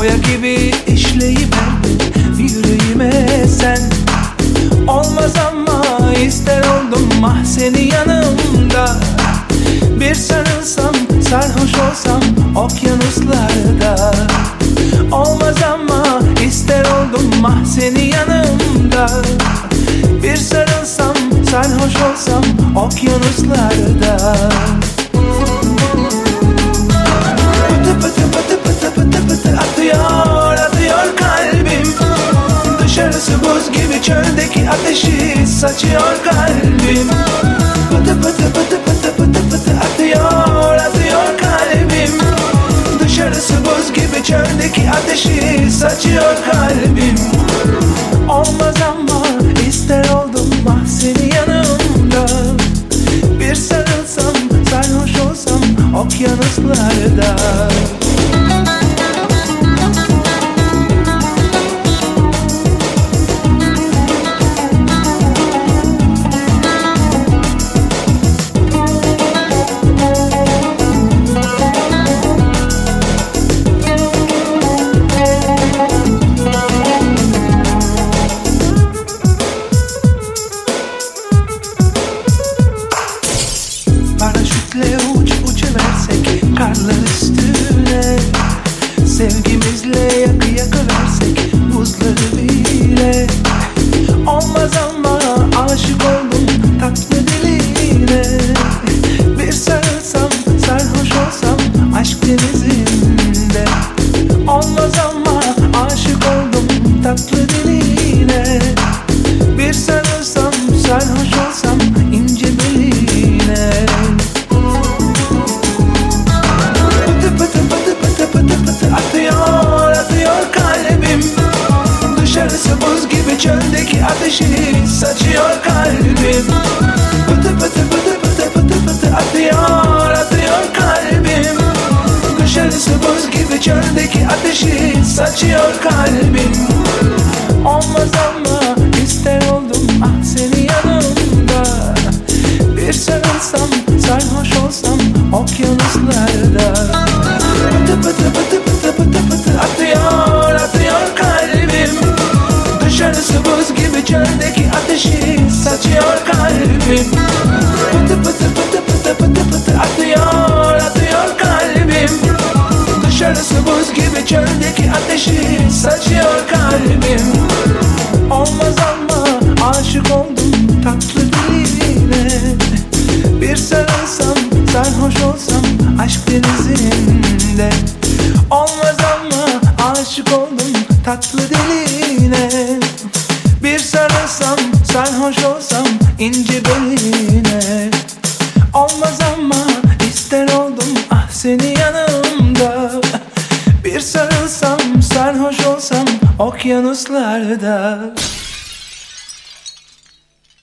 Oya gibi işleyiverdin yüreğime sen. Olmaz ama ister oldum ah seni yanımda. Bir sarılsam sarhoş olsam okyanuslarda. Olmaz ama ister oldum ah seni yanımda. Bir sarılsam sarhoş olsam okyanuslarda çöldeki ateşi saçıyor kalbim. Pıtı pıtı pıtı pıtı pıtı pıtı atıyor atıyor kalbim. Dışarısı buz gibi çöldeki ateşi saçıyor kalbim karlar üstüne. Sevgimizle yakı versek buzları bile. Olmaz ama aşık oldum çöldeki ateşi saçıyor kalbim. Pıtı pıtı pıtı pıtı pıtı pıtı atıyor atıyor kalbim. Dışarısı buz gibi çöldeki ateşi saçıyor kalbim. Olmaz ama ister oldum ah seni yanımda. Bir sarılsam sarhoş olsam okyanuslarda buz gibi çöldeki ateşi saçıyor kalbim. Olmaz ama aşık oldum tatlı diline Bir sarılsam sarhoş olsam aşk denizinde. Olmaz ama aşık oldum tatlı diline Bir sarılsam sarhoş olsam ince beline Bir sarılsam sarhoş olsam okyanuslarda